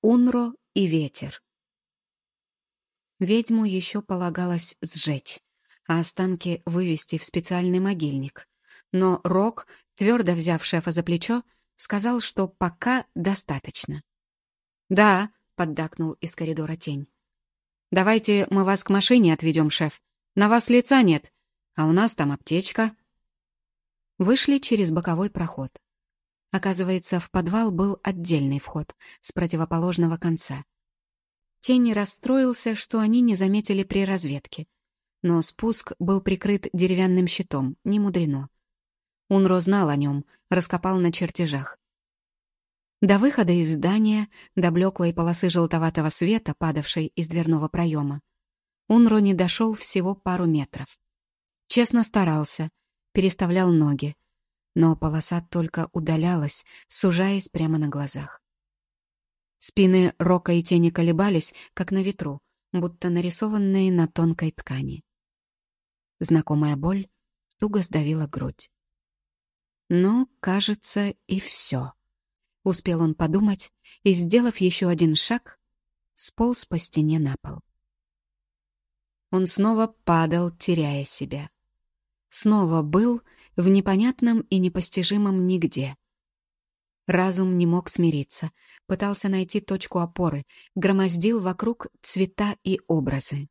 Унро и ветер. Ведьму еще полагалось сжечь, а останки вывести в специальный могильник. Но Рок, твердо взяв шефа за плечо, сказал, что пока достаточно. «Да», — поддакнул из коридора тень. «Давайте мы вас к машине отведем, шеф. На вас лица нет, а у нас там аптечка». Вышли через боковой проход. Оказывается, в подвал был отдельный вход с противоположного конца. Тень расстроился, что они не заметили при разведке. Но спуск был прикрыт деревянным щитом, не мудрено. Унро знал о нем, раскопал на чертежах. До выхода из здания, до блеклой полосы желтоватого света, падавшей из дверного проема, Унро не дошел всего пару метров. Честно старался, переставлял ноги, но полоса только удалялась, сужаясь прямо на глазах. Спины Рока и тени колебались, как на ветру, будто нарисованные на тонкой ткани. Знакомая боль туго сдавила грудь. Но, кажется, и все. Успел он подумать и, сделав еще один шаг, сполз по стене на пол. Он снова падал, теряя себя. Снова был в непонятном и непостижимом нигде. Разум не мог смириться, пытался найти точку опоры, громоздил вокруг цвета и образы.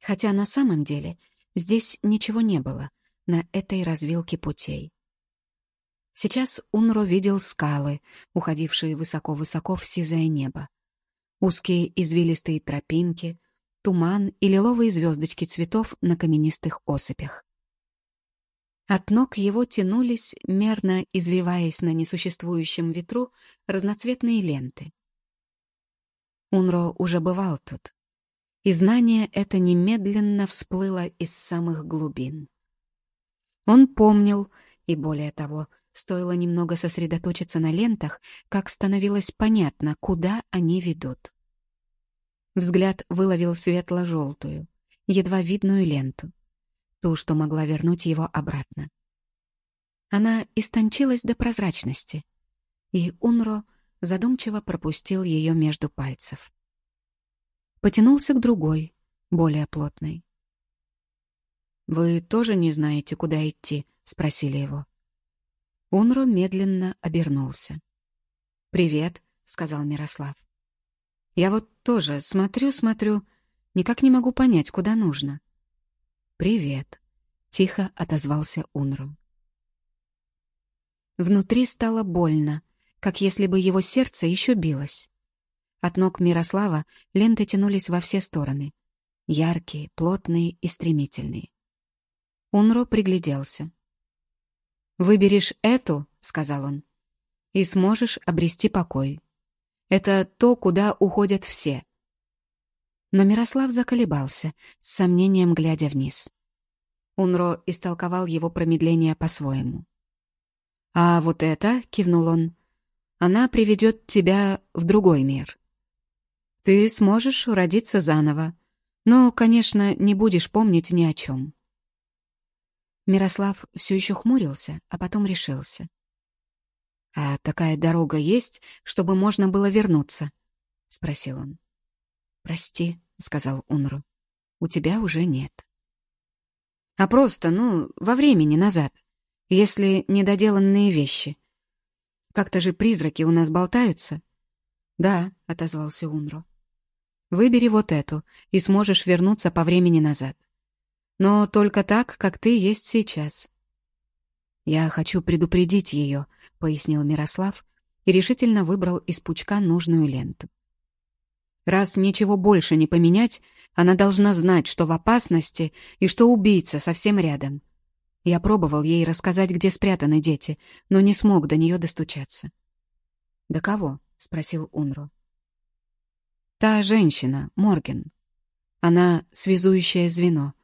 Хотя на самом деле здесь ничего не было, на этой развилке путей. Сейчас Унро видел скалы, уходившие высоко-высоко в сизое небо. Узкие извилистые тропинки, туман и лиловые звездочки цветов на каменистых осыпях. От ног его тянулись, мерно извиваясь на несуществующем ветру, разноцветные ленты. Унро уже бывал тут, и знание это немедленно всплыло из самых глубин. Он помнил, и более того, стоило немного сосредоточиться на лентах, как становилось понятно, куда они ведут. Взгляд выловил светло-желтую, едва видную ленту ту, что могла вернуть его обратно. Она истончилась до прозрачности, и Унро задумчиво пропустил ее между пальцев. Потянулся к другой, более плотной. «Вы тоже не знаете, куда идти?» — спросили его. Унро медленно обернулся. «Привет», — сказал Мирослав. «Я вот тоже смотрю-смотрю, никак не могу понять, куда нужно. «Привет», — тихо отозвался Унру. Внутри стало больно, как если бы его сердце еще билось. От ног Мирослава ленты тянулись во все стороны. Яркие, плотные и стремительные. Унро пригляделся. «Выберешь эту», — сказал он, — «и сможешь обрести покой. Это то, куда уходят все. Но Мирослав заколебался, с сомнением глядя вниз. Унро истолковал его промедление по-своему. «А вот это», — кивнул он, — «она приведет тебя в другой мир. Ты сможешь родиться заново, но, конечно, не будешь помнить ни о чем». Мирослав все еще хмурился, а потом решился. «А такая дорога есть, чтобы можно было вернуться?» — спросил он. «Прости», — сказал Унру, — «у тебя уже нет». «А просто, ну, во времени назад, если недоделанные вещи. Как-то же призраки у нас болтаются». «Да», — отозвался Унру. «Выбери вот эту, и сможешь вернуться по времени назад. Но только так, как ты есть сейчас». «Я хочу предупредить ее», — пояснил Мирослав и решительно выбрал из пучка нужную ленту. Раз ничего больше не поменять, она должна знать, что в опасности и что убийца совсем рядом. Я пробовал ей рассказать, где спрятаны дети, но не смог до нее достучаться. «До кого?» — спросил Унру. «Та женщина, Морген. Она связующее звено,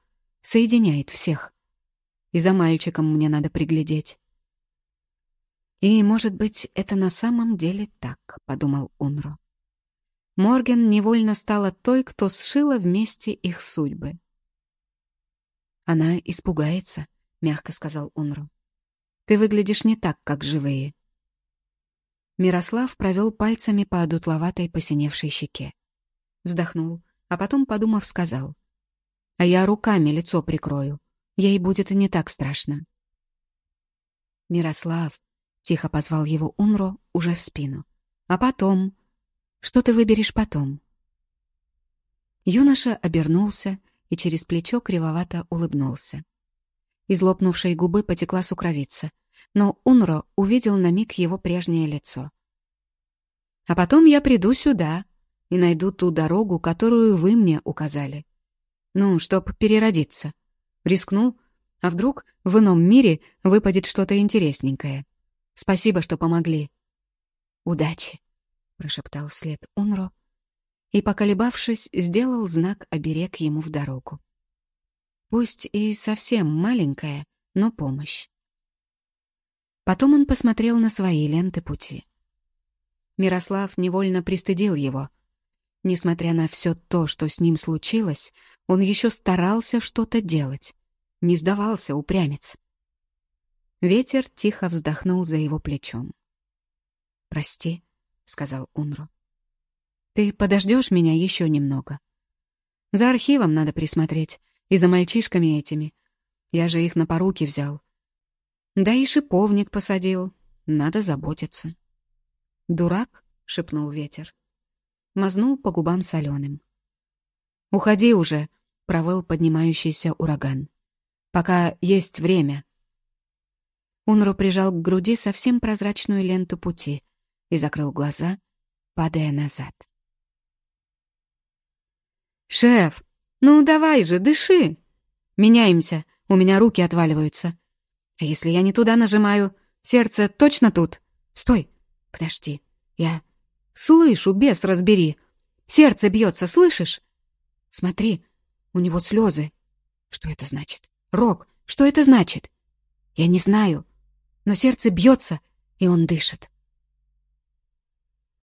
соединяет всех. И за мальчиком мне надо приглядеть». «И, может быть, это на самом деле так», — подумал Унру. Морген невольно стала той, кто сшила вместе их судьбы. «Она испугается», — мягко сказал Унру. «Ты выглядишь не так, как живые». Мирослав провел пальцами по одутловатой посиневшей щеке. Вздохнул, а потом, подумав, сказал. «А я руками лицо прикрою. Ей будет не так страшно». «Мирослав», — тихо позвал его Унро уже в спину. «А потом? Что ты выберешь потом?» Юноша обернулся и через плечо кривовато улыбнулся. Из лопнувшей губы потекла сукровица, но Унро увидел на миг его прежнее лицо. «А потом я приду сюда и найду ту дорогу, которую вы мне указали. Ну, чтоб переродиться. Рискну, а вдруг в ином мире выпадет что-то интересненькое. Спасибо, что помогли». «Удачи», — прошептал вслед Унро, и, поколебавшись, сделал знак оберег ему в дорогу. Пусть и совсем маленькая, но помощь. Потом он посмотрел на свои ленты пути. Мирослав невольно пристыдил его. Несмотря на все то, что с ним случилось, он еще старался что-то делать. Не сдавался упрямец. Ветер тихо вздохнул за его плечом. «Прости», — сказал Унру. Ты подождешь меня еще немного? За архивом надо присмотреть. И за мальчишками этими. Я же их на поруки взял. Да и шиповник посадил. Надо заботиться. «Дурак?» — шепнул ветер. Мазнул по губам соленым. «Уходи уже!» — провыл поднимающийся ураган. «Пока есть время». Унру прижал к груди совсем прозрачную ленту пути и закрыл глаза, падая назад. «Шеф, ну давай же, дыши!» «Меняемся, у меня руки отваливаются. А если я не туда нажимаю, сердце точно тут? Стой, подожди, я... Слышу, бес разбери. Сердце бьется, слышишь? Смотри, у него слезы. Что это значит? Рок, что это значит? Я не знаю, но сердце бьется, и он дышит.